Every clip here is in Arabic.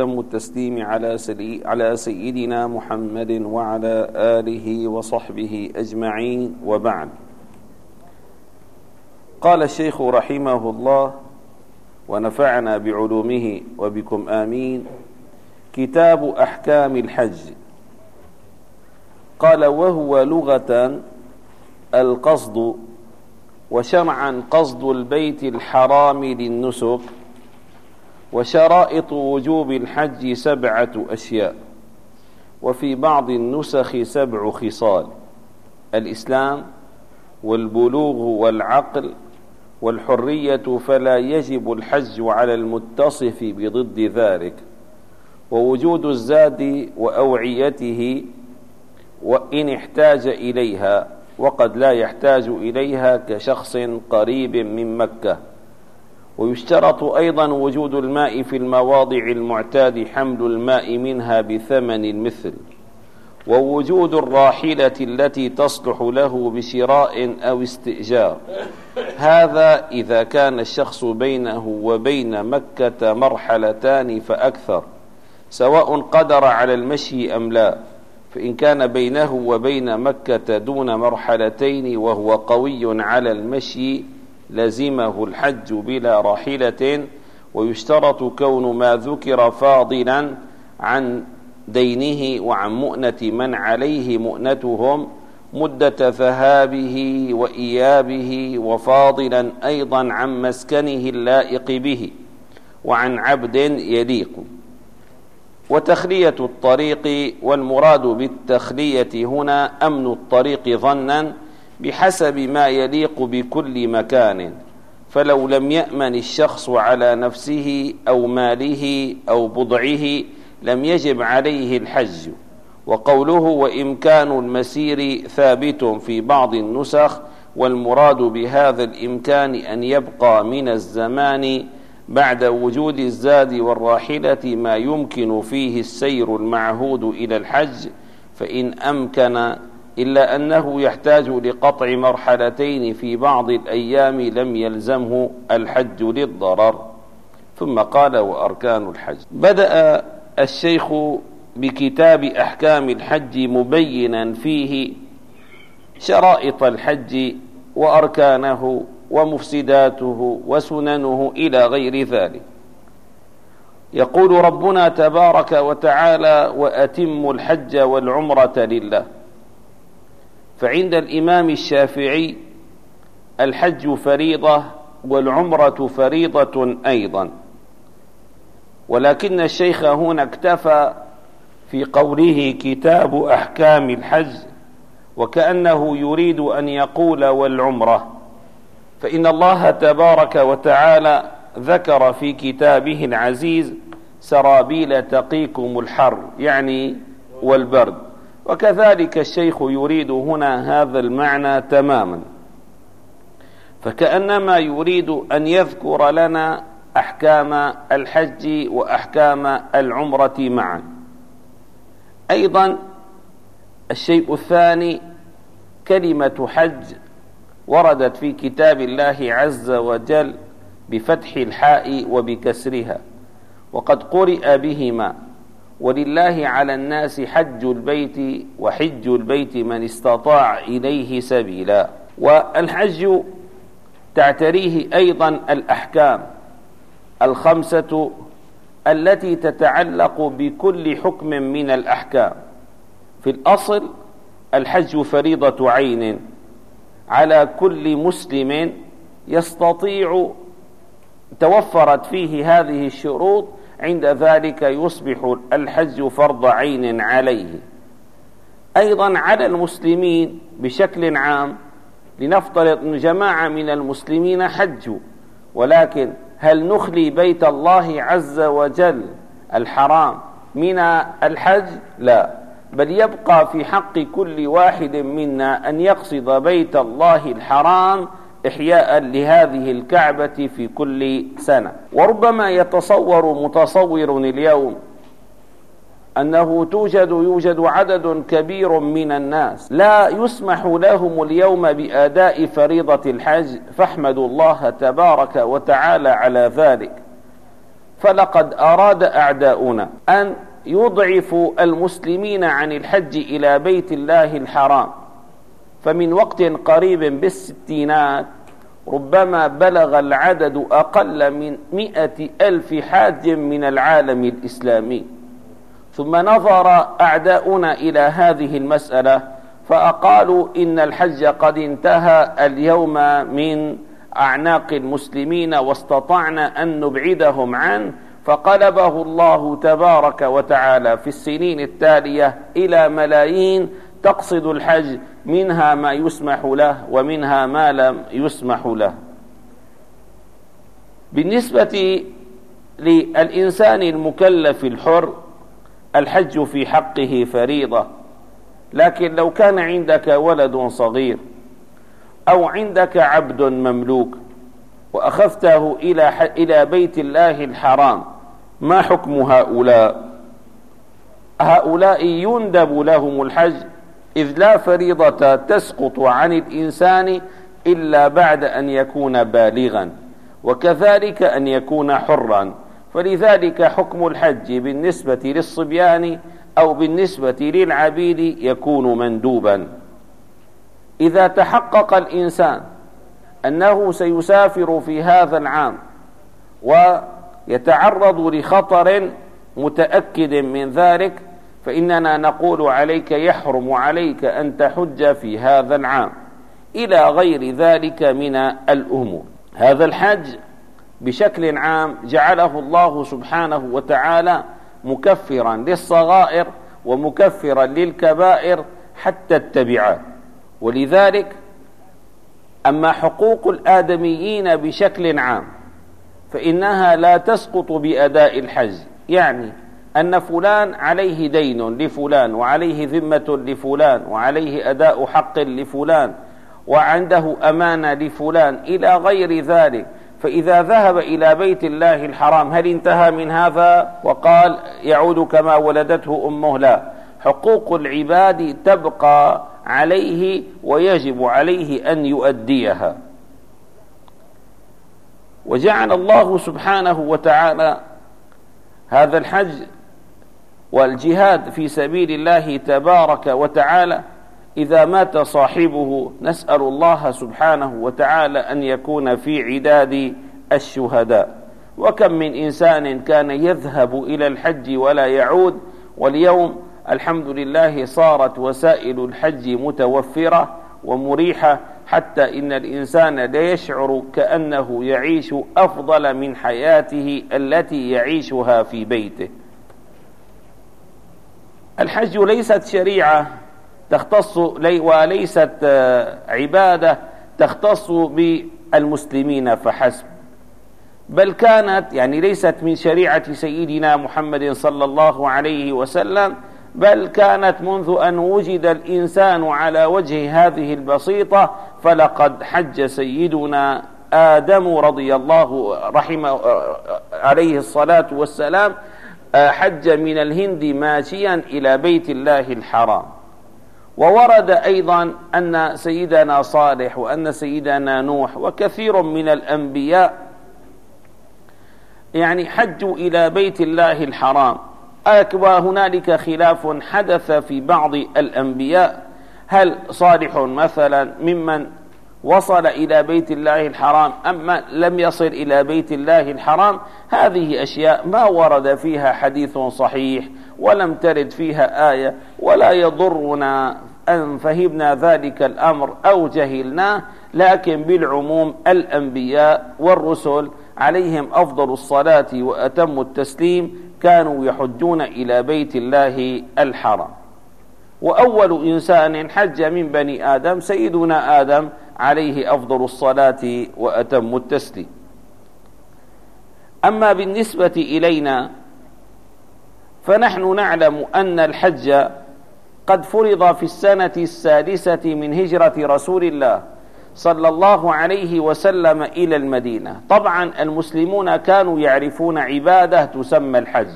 تم التسليم على على سيدنا محمد وعلى آله وصحبه أجمعين وبعد. قال الشيخ رحمه الله ونفعنا بعلومه وبكم آمين. كتاب أحكام الحج. قال وهو لغة القصد وشرعا قصد البيت الحرام للنسك وشرائط وجوب الحج سبعة أشياء وفي بعض النسخ سبع خصال الإسلام والبلوغ والعقل والحرية فلا يجب الحج على المتصف بضد ذلك ووجود الزاد وأوعيته وإن احتاج إليها وقد لا يحتاج إليها كشخص قريب من مكة. ويشترط أيضا وجود الماء في المواضع المعتاد حمل الماء منها بثمن المثل ووجود الراحلة التي تصلح له بشراء أو استئجار. هذا إذا كان الشخص بينه وبين مكة مرحلتان فأكثر سواء قدر على المشي أم لا. فإن كان بينه وبين مكة دون مرحلتين وهو قوي على المشي لزمه الحج بلا راحلة ويشترط كون ما ذكر فاضلا عن دينه وعن مؤنة من عليه مؤنتهم مدة ذهابه وإيابه وفاضلا أيضا عن مسكنه اللائق به وعن عبد يليق. وتخلية الطريق والمراد بالتخلية هنا أمن الطريق ظنا بحسب ما يليق بكل مكان فلو لم يأمن الشخص على نفسه أو ماله أو بضعه لم يجب عليه الحج. وقوله وإمكان المسير ثابت في بعض النسخ والمراد بهذا الإمكان أن يبقى من الزمان بعد وجود الزاد والراحلة ما يمكن فيه السير المعهود إلى الحج فإن أمكن إلا أنه يحتاج لقطع مرحلتين في بعض الأيام لم يلزمه الحج للضرر. ثم قال وأركان الحج. بدأ الشيخ بكتاب أحكام الحج مبينا فيه شرائط الحج وأركانه ومفسداته وسننه إلى غير ذلك. يقول ربنا تبارك وتعالى وأتم الحج والعمرة لله. فعند الإمام الشافعي الحج فريضة والعمرة فريضة أيضا. ولكن الشيخ هنا اكتفى في قوله كتاب أحكام الحج وكأنه يريد أن يقول والعمرة. فإن الله تبارك وتعالى ذكر في كتابه العزيز سرابيل تقيكم الحر يعني والبرد. وكذلك الشيخ يريد هنا هذا المعنى تماما. فكأنما يريد أن يذكر لنا أحكام الحج وأحكام العمرة معا. أيضا الشيء الثاني كلمة حج وردت في كتاب الله عز وجل بفتح الحاء وبكسرها وقد قرئ بهما. ولله على الناس حج البيت وحج البيت من استطاع إليه سبيلا. والحج تعتريه أيضا الأحكام الخمسة التي تتعلق بكل حكم من الأحكام. في الأصل الحج فريضة عين على كل مسلم يستطيع توفرت فيه هذه الشروط عند ذلك يصبح الحج فرض عين عليه. أيضا على المسلمين بشكل عام لنفترض أن جماعة من المسلمين حجوا ولكن هل نخلي بيت الله عز وجل الحرام من الحج؟ لا بل يبقى في حق كل واحد منا أن يقصد بيت الله الحرام إحياء لهذه الكعبة في كل سنة. وربما يتصور متصور اليوم أنه توجد يوجد عدد كبير من الناس لا يسمح لهم اليوم بأداء فريضة الحج فاحمدوا الله تبارك وتعالى على ذلك. فلقد أراد أعداؤنا أن يضعفوا المسلمين عن الحج إلى بيت الله الحرام. فمن وقت قريب بالستينات ربما بلغ العدد أقل من مئة ألف حاج من العالم الإسلامي. ثم نظر أعداؤنا إلى هذه المسألة فأقالوا إن الحج قد انتهى اليوم من أعناق المسلمين واستطعنا أن نبعدهم عنه فقلبه الله تبارك وتعالى في السنين التالية إلى ملايين تقصد الحج منها ما يسمح له ومنها ما لم يسمح له. بالنسبة للإنسان المكلف الحر الحج في حقه فريضة. لكن لو كان عندك ولد صغير أو عندك عبد مملوك وأخذته إلى إلى بيت الله الحرام ما حكم هؤلاء؟ هؤلاء يندب لهم الحج إذ لا فريضة تسقط عن الإنسان إلا بعد أن يكون بالغا وكذلك أن يكون حرا. فلذلك حكم الحج بالنسبة للصبيان أو بالنسبة للعبيد يكون مندوبا. إذا تحقق الإنسان أنه سيسافر في هذا العام ويتعرض لخطر متأكد من ذلك فإننا نقول عليك يحرم عليك أن تحج في هذا العام. إلى غير ذلك من الأمور. هذا الحج بشكل عام جعله الله سبحانه وتعالى مكفرا للصغائر ومكفرا للكبائر حتى التبعات. ولذلك أما حقوق الآدميين بشكل عام فإنها لا تسقط بأداء الحج. يعني أن فلان عليه دين لفلان وعليه ذمة لفلان وعليه أداء حق لفلان وعنده أمانة لفلان إلى غير ذلك. فإذا ذهب إلى بيت الله الحرام هل انتهى من هذا؟ وقال يعود كما ولدته أمه. لا. حقوق العباد تبقى عليه ويجب عليه أن يؤديها. وجعل الله سبحانه وتعالى هذا الحج والجهاد في سبيل الله تبارك وتعالى. إذا مات صاحبه نسأل الله سبحانه وتعالى أن يكون في عداد الشهداء. وكم من إنسان كان يذهب إلى الحج ولا يعود واليوم الحمد لله صارت وسائل الحج متوفرة ومريحة حتى إن الإنسان لا يشعر كأنه يعيش أفضل من حياته التي يعيشها في بيته. الحج ليست شريعة تختص وليست آه، عبادة تختص بالمسلمين فحسب. بل كانت يعني ليست من شريعة سيدنا محمد صلى الله عليه وسلم بل كانت منذ أن وجد الإنسان على وجه هذه البسيطة فلقد حج سيدنا آدم رضي الله رحمه آه، عليه الصلاة والسلام آه، حج من الهند ماشيا إلى بيت الله الحرام. وورد أيضا أن سيدنا صالح وأن سيدنا نوح وكثير من الأنبياء يعني حجوا إلى بيت الله الحرام. وهنالك خلاف حدث في بعض الأنبياء. هل صالح مثلا ممن وصل إلى بيت الله الحرام أما لم يصل إلى بيت الله الحرام هذه أشياء ما ورد فيها حديث صحيح ولم ترد فيها آية ولا يضرنا أن فهمنا ذلك الأمر أو جهلناه لكن بالعموم الأنبياء والرسل عليهم أفضل الصلاة وأتم التسليم كانوا يحجون إلى بيت الله الحرام. وأول إنسان حج من بني آدم سيدنا آدم عليه أفضل الصلاة وأتم التسليم. أما بالنسبة إلينا فنحن نعلم أن الحج قد فرض في السنة السادسة من هجرة رسول الله صلى الله عليه وسلم إلى المدينة. طبعا المسلمون كانوا يعرفون عبادة تسمى الحج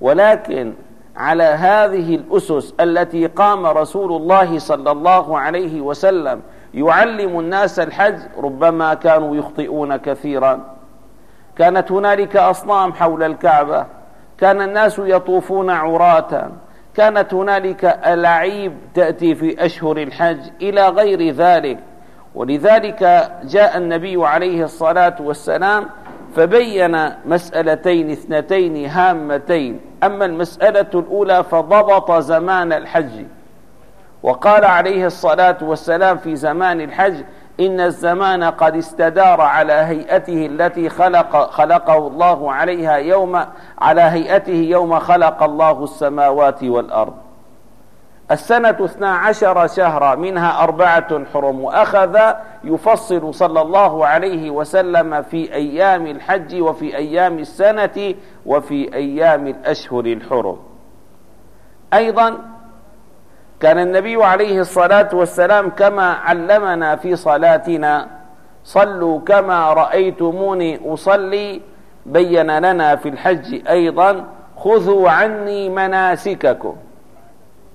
ولكن على هذه الأسس التي قام رسول الله صلى الله عليه وسلم يعلم الناس الحج ربما كانوا يخطئون كثيرا. كانت هنالك أصنام حول الكعبة كان الناس يطوفون عراة كانت هنالك ألاعيب تأتي في أشهر الحج إلى غير ذلك. ولذلك جاء النبي عليه الصلاة والسلام فبين مسألتين اثنتين هامتين. أما المسألة الأولى فضبط زمان الحج. وقال عليه الصلاة والسلام في زمان الحج إن الزمان قد استدار على هيئته التي خلق خلقه الله عليها يوم على هيئته يوم خلق الله السماوات والأرض. السنة اثنا عشر شهرا منها أربعة حرم وأخذ يفصل صلى الله عليه وسلم في أيام الحج وفي أيام السنة وفي أيام الأشهر الحرم. أيضا كان النبي عليه الصلاة والسلام كما علمنا في صلاتنا صلوا كما رأيتموني أصلي بين لنا في الحج أيضا خذوا عني مناسككم.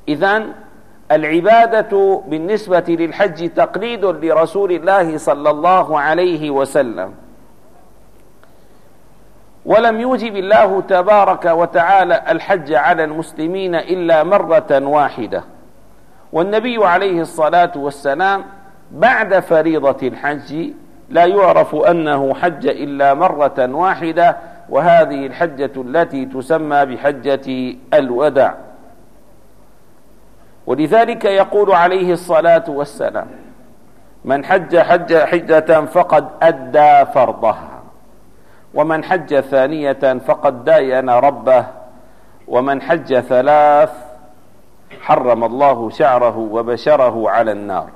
إذا العبادة بالنسبة للحج تقليد لرسول الله صلى الله عليه وسلم. ولم يوجب الله تبارك وتعالى الحج على المسلمين إلا مرة واحدة. والنبي عليه الصلاة والسلام بعد فريضة الحج لا يعرف أنه حج إلا مرة واحدة وهذه الحجة التي تسمى بحجة الوداع. ولذلك يقول عليه الصلاة والسلام من حج حج حجة فقد أدى فرضها ومن حج ثانية فقد داين ربه ومن حج ثلاث حرم الله شعره وبشره على النار.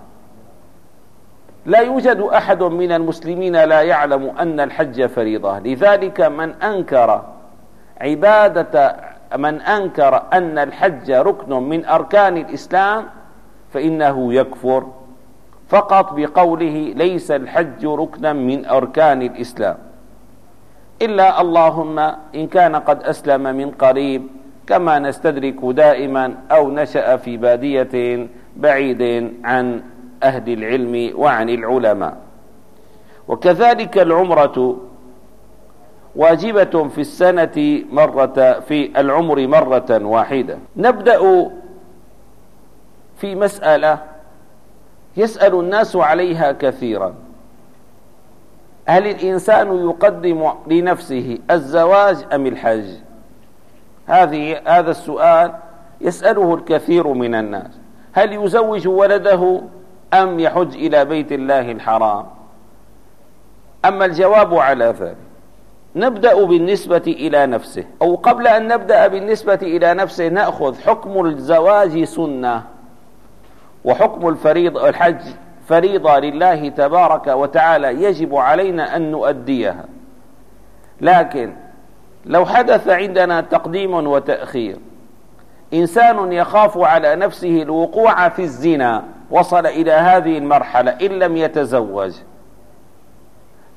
لا يوجد أحد من المسلمين لا يعلم أن الحج فريضة لذلك من أنكر عبادة من أنكر أن الحج ركن من أركان الإسلام فإنه يكفر. فقط بقوله ليس الحج ركنا من أركان الإسلام. إلا اللهم إن كان قد أسلم من قريب كما نستدرك دائما أو نشأ في بادية بعيد عن أهل العلم وعن العلماء. وكذلك العمرة واجبة في السنة مرة في العمر مرة واحدة. نبدأ في مسألة يسأل الناس عليها كثيرا. هل الإنسان يقدم لنفسه الزواج أم الحج؟ هذه هذا السؤال يسأله الكثير من الناس. هل يزوج ولده أم يحج إلى بيت الله الحرام؟ أما الجواب على ذلك نبدأ بالنسبة إلى نفسه. أو قبل أن نبدأ بالنسبة إلى نفسه نأخذ حكم الزواج سنة. وحكم الفريض الحج فريضة لله تبارك وتعالى يجب علينا أن نؤديها. لكن لو حدث عندنا تقديم وتأخير إنسان يخاف على نفسه الوقوع في الزنا. وصل إلى هذه المرحلة إن لم يتزوج.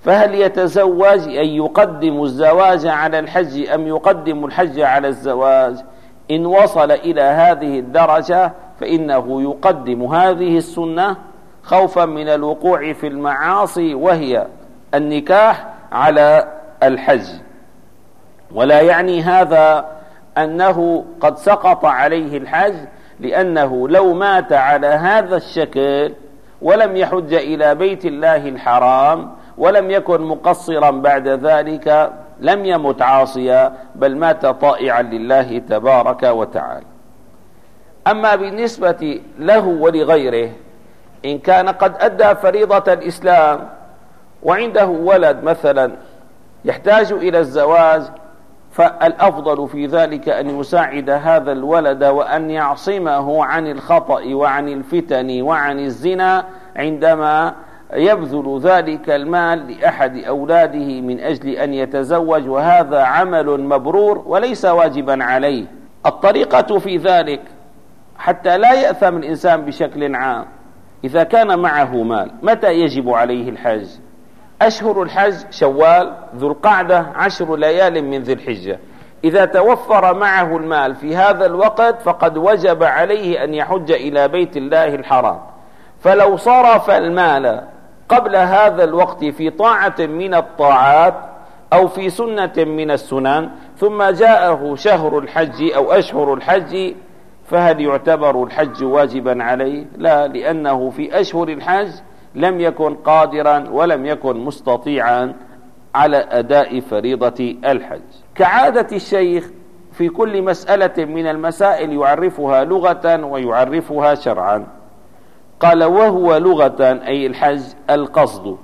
فهل يتزوج أن يقدم الزواج على الحج أم يقدم الحج على الزواج؟ إن وصل إلى هذه الدرجة فإنه يقدم هذه السنة خوفا من الوقوع في المعاصي وهي النكاح على الحج. ولا يعني هذا أنه قد سقط عليه الحج لأنه لو مات على هذا الشكل ولم يحج إلى بيت الله الحرام ولم يكن مقصرا بعد ذلك لم يمت عاصيا بل مات طائعا لله تبارك وتعالى. أما بالنسبة له ولغيره إن كان قد أدى فريضة الإسلام وعنده ولد مثلا يحتاج إلى الزواج فالأفضل في ذلك أن يساعد هذا الولد وأن يعصمه عن الخطأ وعن الفتن وعن الزنا عندما يبذل ذلك المال لأحد أولاده من أجل أن يتزوج وهذا عمل مبرور وليس واجبا عليه. الطريقة في ذلك حتى لا يأثم الإنسان بشكل عام. إذا كان معه مال متى يجب عليه الحج؟ أشهر الحج شوال ذو القعدة عشر ليال من ذي الحجة. إذا توفر معه المال في هذا الوقت فقد وجب عليه أن يحج إلى بيت الله الحرام. فلو صرف المال قبل هذا الوقت في طاعة من الطاعات أو في سنة من السنن ثم جاءه شهر الحج أو أشهر الحج فهل يعتبر الحج واجبا عليه؟ لا لأنه في أشهر الحج لم يكن قادرا ولم يكن مستطيعا على أداء فريضة الحج. كعادة الشيخ في كل مسألة من المسائل يعرفها لغة ويعرفها شرعا. قال وهو لغة أي الحج القصد.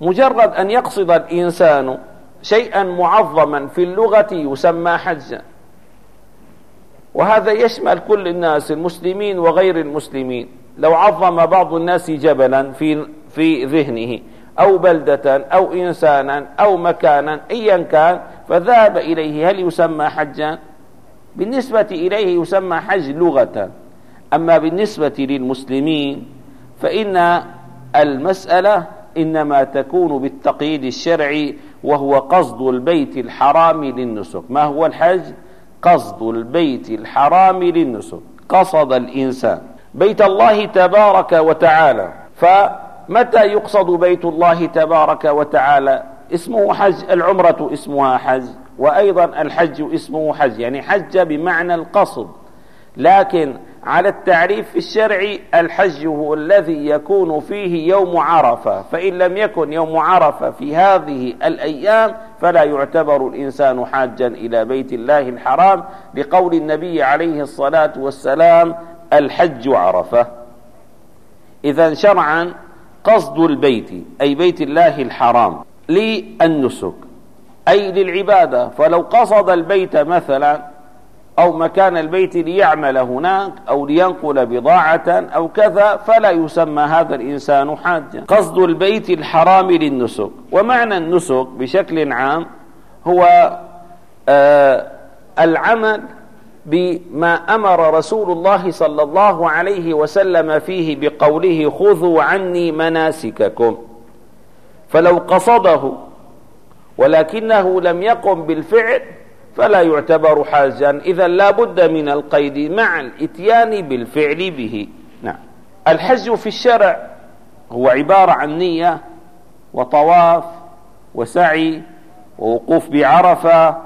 مجرد أن يقصد الإنسان شيئا معظما في اللغة يسمى حجا. وهذا يشمل كل الناس المسلمين وغير المسلمين. لو عظم بعض الناس جبلا في في ذهنه أو بلدة أو إنسانا أو مكانا أيا كان فذهب إليه هل يسمى حجا؟ بالنسبة إليه يسمى حج لغة. أما بالنسبة للمسلمين فإن المسألة إنما تكون بالتقييد الشرعي وهو قصد البيت الحرام للنسك. ما هو الحج؟ قصد البيت الحرام للنسك. قصد الإنسان. بيت الله تبارك وتعالى. فمتى يقصد بيت الله تبارك وتعالى؟ اسمه حج العمرة اسمها حج وأيضا الحج اسمه حج يعني حج بمعنى القصد. لكن على التعريف في الشرع الحج هو الذي يكون فيه يوم عرفة. فإن لم يكن يوم عرفة في هذه الأيام فلا يعتبر الإنسان حاجا إلى بيت الله الحرام لقول النبي عليه الصلاة والسلام الحج عرفة. إذا شرعا قصد البيت أي بيت الله الحرام للنسك أي للعبادة. فلو قصد البيت مثلا أو مكان البيت ليعمل هناك أو لينقل بضاعة أو كذا فلا يسمى هذا الإنسان حاجا. قصد البيت الحرام للنسك. ومعنى النسك بشكل عام هو آه العمل بما أمر رسول الله صلى الله عليه وسلم فيه بقوله خذوا عني مناسككم. فلو قصده ولكنه لم يقم بالفعل فلا يعتبر حاجا. إذا لا بد من القيد مع الإتيان بالفعل به. نعم. الحج في الشرع هو عبارة عن نية وطواف وسعي ووقوف بعرفة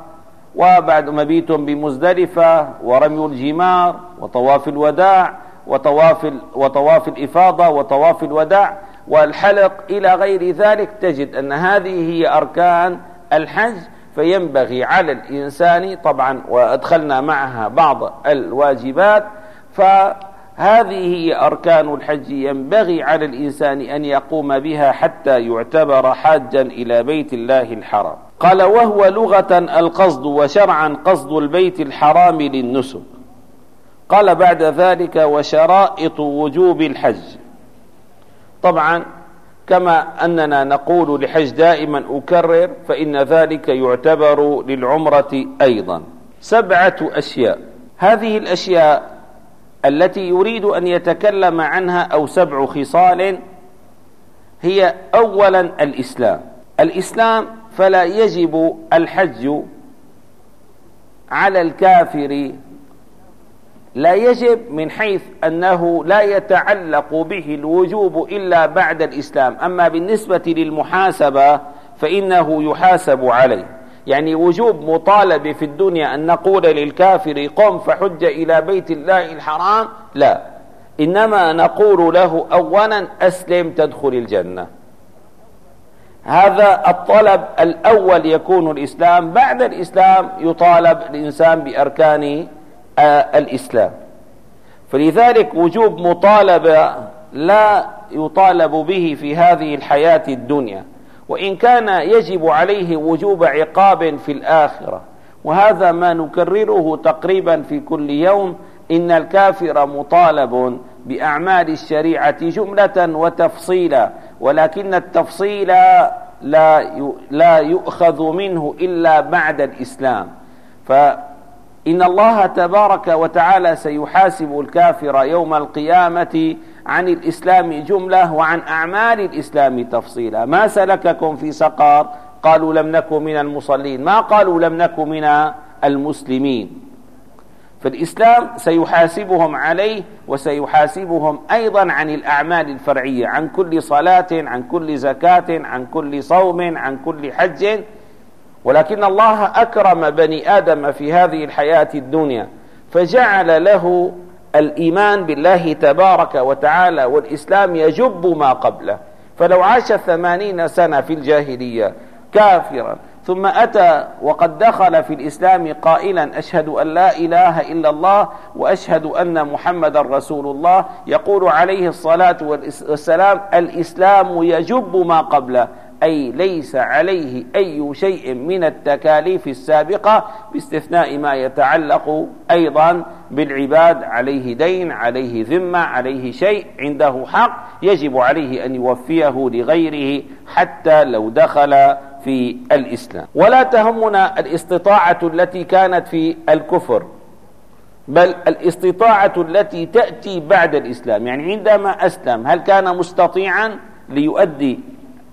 وبعد مبيت بمزدلفة ورمي الجمار وطواف الوداع وطواف وطواف الإفاضة وطواف الوداع والحلق إلى غير ذلك. تجد أن هذه هي أركان الحج فينبغي على الإنسان طبعا وأدخلنا معها بعض الواجبات فهذه هي أركان الحج. ينبغي على الإنسان أن يقوم بها حتى يعتبر حاجا إلى بيت الله الحرام. قال وهو لغة القصد وشرعا قصد البيت الحرام للنسك قال بعد ذلك وشرائط وجوب الحج طبعا كما أننا نقول لحج دائما أكرر فإن ذلك يعتبر للعمرة أيضا. سبعة أشياء. هذه الأشياء التي يريد أن يتكلم عنها أو سبع خصال هي أولا الإسلام. الإسلام فلا يجب الحج على الكافر لا يجب من حيث أنه لا يتعلق به الوجوب إلا بعد الإسلام. أما بالنسبة للمحاسبة فإنه يحاسب عليه. يعني وجوب مطالب في الدنيا أن نقول للكافر قم فحج إلى بيت الله الحرام لا. إنما نقول له أولا أسلم تدخل الجنة. هذا الطلب الأول يكون الإسلام. بعد الإسلام يطالب الإنسان بأركان الإسلام. فلذلك وجوب مطالبة لا يطالب به في هذه الحياة الدنيا وإن كان يجب عليه وجوب عقاب في الآخرة. وهذا ما نكرره تقريبا في كل يوم إن الكافر مطالب بأعمال الشريعة جملة وتفصيلا ولكن التفصيل لا لا يؤخذ منه إلا بعد الإسلام. ف إن الله تبارك وتعالى سيحاسب الكافر يوم القيامة عن الإسلام جملة وعن أعمال الإسلام تفصيلا. ما سلككم في سقر؟ قالوا لم نكن من المصلين. ما قالوا لم نكن من المسلمين؟ فالإسلام سيحاسبهم عليه وسيحاسبهم أيضا عن الأعمال الفرعية عن كل صلاة عن كل زكاة عن كل صوم عن كل حج. ولكن الله أكرم بني آدم في هذه الحياة الدنيا فجعل له الإيمان بالله تبارك وتعالى والإسلام يجب ما قبله. فلو عاش ثمانين سنة في الجاهلية كافرا ثم أتى وقد دخل في الإسلام قائلا أشهد أن لا إله إلا الله وأشهد أن محمد رسول الله يقول عليه الصلاة والسلام الإسلام يجب ما قبله. أي ليس عليه أي شيء من التكاليف السابقة باستثناء ما يتعلق أيضا بالعباد عليه دين عليه ذمة عليه شيء عنده حق يجب عليه أن يوفيه لغيره حتى لو دخل في الإسلام. ولا تهمنا الاستطاعة التي كانت في الكفر بل الاستطاعة التي تأتي بعد الإسلام. يعني عندما أسلم هل كان مستطيعا ليؤدي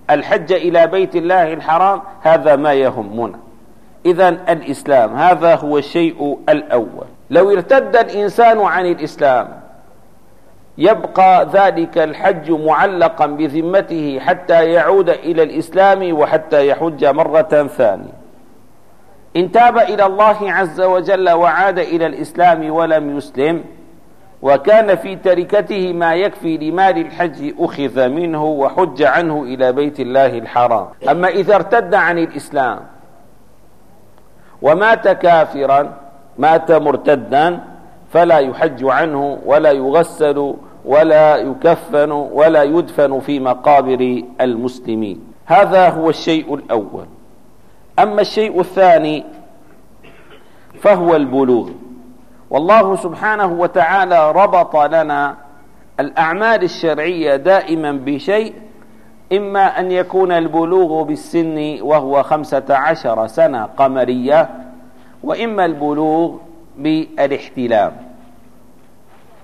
الحج إلى بيت الله الحرام هذا ما يهمنا. إذا الإسلام هذا هو الشيء الأول. لو ارتد الإنسان عن الإسلام يبقى ذلك الحج معلقا بذمته حتى يعود إلى الإسلام وحتى يحج مرة ثانية. إن تاب إلى الله عز وجل وعاد إلى الإسلام ولم يسلم وكان في تركته ما يكفي لمال الحج أخذ منه وحج عنه إلى بيت الله الحرام. أما إذا ارتد عن الإسلام ومات كافرا مات مرتدا فلا يحج عنه ولا يغسل ولا يكفن ولا يدفن في مقابر المسلمين. هذا هو الشيء الأول. أما الشيء الثاني فهو البلوغ. والله سبحانه وتعالى ربط لنا الأعمال الشرعية دائما بشيء إما أن يكون البلوغ بالسن وهو خمسة عشر سنة قمرية وإما البلوغ بالاحتلام.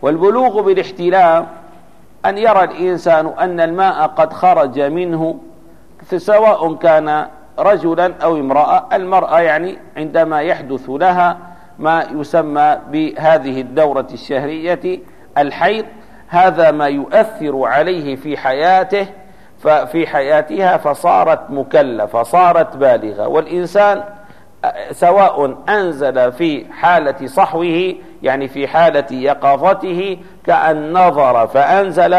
والبلوغ بالاحتلام أن يرى الإنسان أن الماء قد خرج منه سواء كان رجلا أو امرأة المرأة يعني عندما يحدث لها ما يسمى بهذه الدورة الشهرية الحيض هذا ما يؤثر عليه في حياته ففي حياتها فصارت مكلفة صارت بالغة. والإنسان سواء أنزل في حالة صحوه يعني في حالة يقظته كأن نظر فأنزل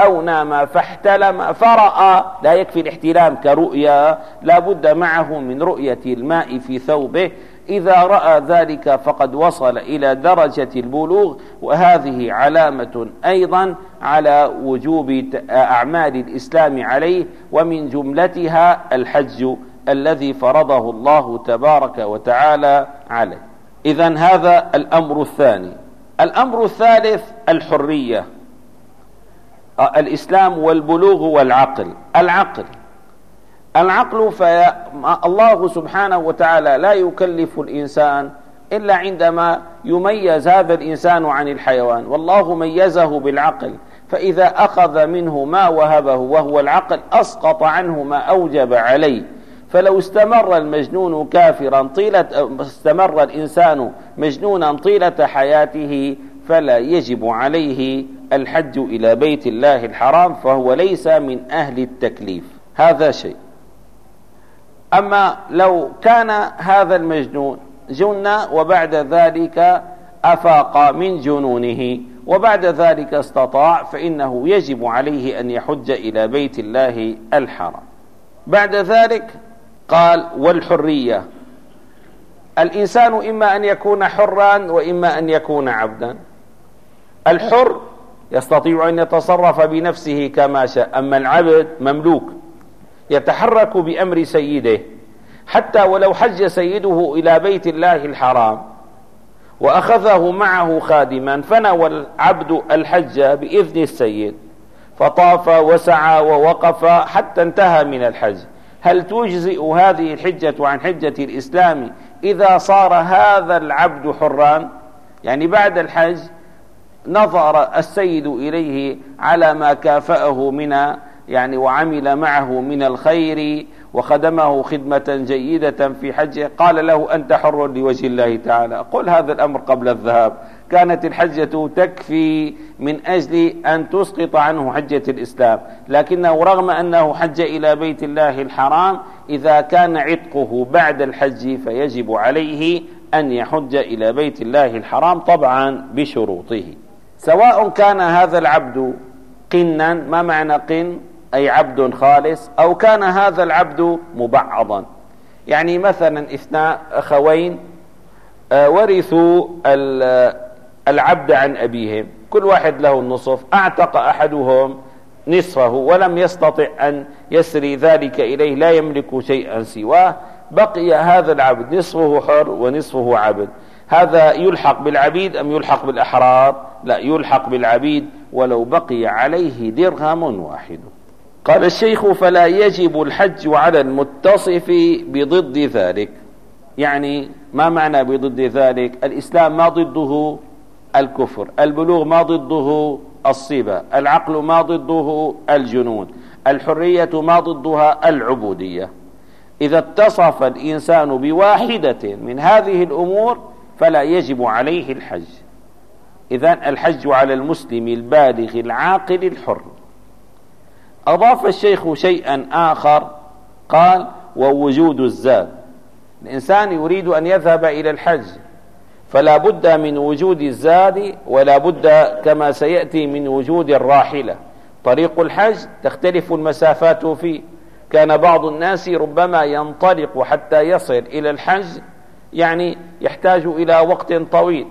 أو نام فاحتلم فرأى لا يكفي الاحتلام كرؤيا لا بد معه من رؤية الماء في ثوبه إذا رأى ذلك فقد وصل إلى درجة البلوغ وهذه علامة أيضا على وجوب أعمال الإسلام عليه ومن جملتها الحج الذي فرضه الله تبارك وتعالى عليه. إذا هذا الأمر الثاني. الأمر الثالث الحرية. الإسلام والبلوغ والعقل. العقل. العقل فالله سبحانه وتعالى لا يكلف الإنسان إلا عندما يميز هذا الإنسان عن الحيوان. والله ميزه بالعقل. فإذا أخذ منه ما وهبه وهو العقل أسقط عنه ما أوجب عليه. فلو استمر المجنون كافرا طيلة استمر الإنسان مجنونا طيلة حياته فلا يجب عليه الحج إلى بيت الله الحرام فهو ليس من أهل التكليف. هذا شيء. أما لو كان هذا المجنون جن وبعد ذلك أفاق من جنونه وبعد ذلك استطاع فإنه يجب عليه أن يحج إلى بيت الله الحرام. بعد ذلك قال والحرية الإنسان إما أن يكون حرا وإما أن يكون عبدا. الحر يستطيع أن يتصرف بنفسه كما شاء أما العبد مملوك. يتحرك بأمر سيده حتى ولو حج سيده إلى بيت الله الحرام وأخذه معه خادما فنوى العبد الحج بإذن السيد فطاف وسعى ووقف حتى انتهى من الحج. هل تجزئ هذه الحجة عن حجة الإسلام إذا صار هذا العبد حران يعني بعد الحج نظر السيد إليه على ما كافأه من يعني وعمل معه من الخير وخدمه خدمة جيدة في حجه. قال له أنت حر لوجه الله تعالى. قل هذا الأمر قبل الذهاب. كانت الحجة تكفي من أجل أن تسقط عنه حجة الإسلام. لكنه رغم أنه حج إلى بيت الله الحرام إذا كان عتقه بعد الحج فيجب عليه أن يحج إلى بيت الله الحرام طبعا بشروطه. سواء كان هذا العبد قنا ما معنى قن؟ أي عبد خالص أو كان هذا العبد مبعضا. يعني مثلا إثناء أخوين آه، ورثوا العبد عن أبيهم. كل واحد له النصف. أعتق أحدهم نصفه ولم يستطع أن يسري ذلك إليه لا يملك شيئا سواه. بقي هذا العبد نصفه حر ونصفه عبد. هذا يلحق بالعبيد أم يلحق بالأحرار؟ لا يلحق بالعبيد ولو بقي عليه درهم واحد. قال الشيخ فلا يجب الحج على المتصف بضد ذلك. يعني ما معنى بضد ذلك؟ الإسلام ما ضده الكفر البلوغ ما ضده الصبا العقل ما ضده الجنون الحرية ما ضدها العبودية. إذا اتصف الإنسان بواحدة من هذه الأمور فلا يجب عليه الحج. إذا الحج على المسلم البالغ العاقل الحر. أضاف الشيخ شيئا آخر قال ووجود الزاد. الإنسان يريد أن يذهب إلى الحج فلا بد من وجود الزاد ولا بد كما سيأتي من وجود الراحلة. طريق الحج تختلف المسافات فيه. كان بعض الناس ربما ينطلق حتى يصل إلى الحج يعني يحتاج إلى وقت طويل.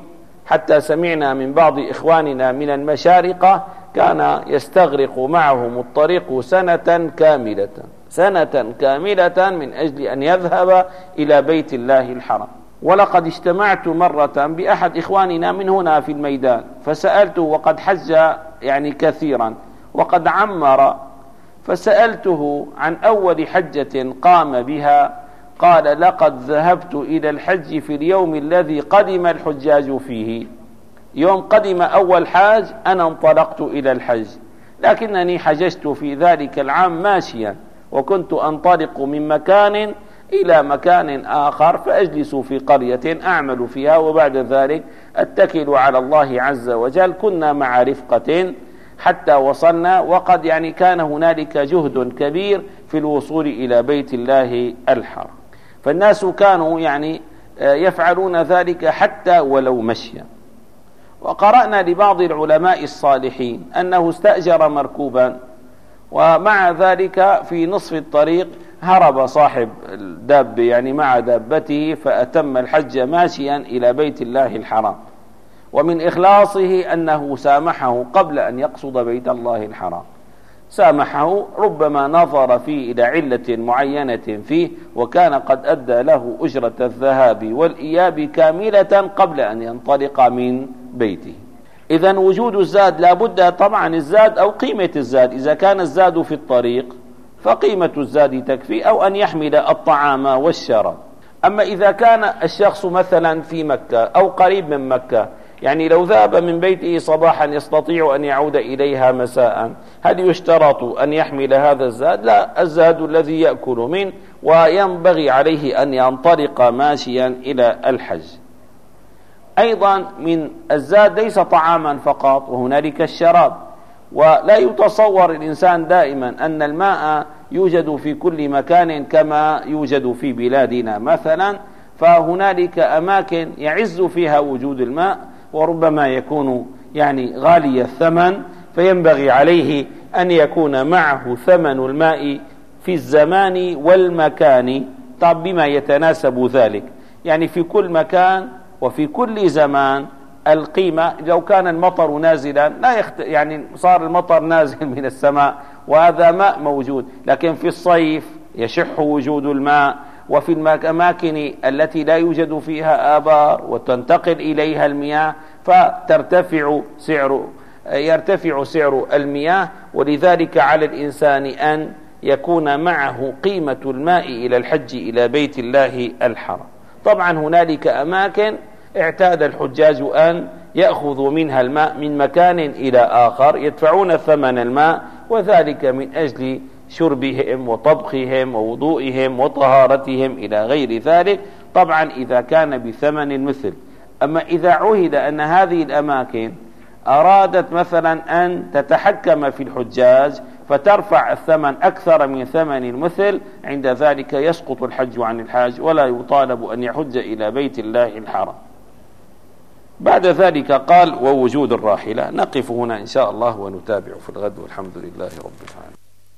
حتى سمعنا من بعض إخواننا من المشارقة كان يستغرق معهم الطريق سنة كاملة سنة كاملة من أجل أن يذهب إلى بيت الله الحرام. ولقد اجتمعت مرة بأحد إخواننا من هنا في الميدان فسألته وقد حج يعني كثيرا وقد عمر فسألته عن أول حجة قام بها قال لقد ذهبت إلى الحج في اليوم الذي قدم الحجاج فيه. يوم قدم أول حاج أنا انطلقت إلى الحج. لكنني حججت في ذلك العام ماشيا وكنت أنطلق من مكان إلى مكان آخر فأجلس في قرية أعمل فيها وبعد ذلك أتكل على الله عز وجل. كنا مع رفقة حتى وصلنا وقد يعني كان هنالك جهد كبير في الوصول إلى بيت الله الحرام. فالناس كانوا يعني آه، يفعلون ذلك حتى ولو مشيا. وقرأنا لبعض العلماء الصالحين أنه استأجر مركوبا ومع ذلك في نصف الطريق هرب صاحب الداب يعني مع دابته فأتم الحج ماشيا إلى بيت الله الحرام. ومن إخلاصه أنه سامحه قبل أن يقصد بيت الله الحرام. سامحه ربما نظر فيه إلى علة معينة فيه وكان قد أدى له أجرة الذهاب والإياب كاملة قبل أن ينطلق من بيته. إذا وجود الزاد لا بد طبعا الزاد أو قيمة الزاد. إذا كان الزاد في الطريق فقيمة الزاد تكفي أو أن يحمل الطعام والشراب. أما إذا كان الشخص مثلا في مكة أو قريب من مكة يعني لو ذهب من بيته صباحا يستطيع أن يعود إليها مساء. هل يشترط أن يحمل هذا الزاد؟ لا الزاد الذي يأكل منه وينبغي عليه أن ينطلق ماشيا إلى الحج. أيضا من الزاد ليس طعاما فقط وهنالك الشراب. ولا يتصور الإنسان دائما أن الماء يوجد في كل مكان كما يوجد في بلادنا. مثلا فهنالك أماكن يعز فيها وجود الماء وربما يكون يعني غالي الثمن فينبغي عليه أن يكون معه ثمن الماء في الزمان والمكان. طب بما يتناسب ذلك. يعني في كل مكان وفي كل زمان القيمة لو كان المطر نازلا لا يخت... يعني صار المطر نازل من السماء وهذا ماء موجود. لكن في الصيف يشح وجود الماء وفي الأماكن التي لا يوجد فيها آبار وتنتقل إليها المياه فترتفع سعر يرتفع سعر المياه ولذلك على الإنسان أن يكون معه قيمة الماء إلى الحج إلى بيت الله الحرام. طبعا هنالك أماكن اعتاد الحجاج أن يأخذوا منها الماء من مكان إلى آخر يدفعون ثمن الماء وذلك من أجل شربهم وطبخهم ووضوئهم وطهارتهم إلى غير ذلك. طبعا إذا كان بثمن المثل. أما إذا عهد أن هذه الأماكن أرادت مثلا أن تتحكم في الحجاج فترفع الثمن أكثر من ثمن المثل عند ذلك يسقط الحج عن الحاج ولا يطالب أن يحج إلى بيت الله الحرام. بعد ذلك قال ووجود الراحلة. نقف هنا إن شاء الله ونتابع في الغد والحمد لله رب العالمين.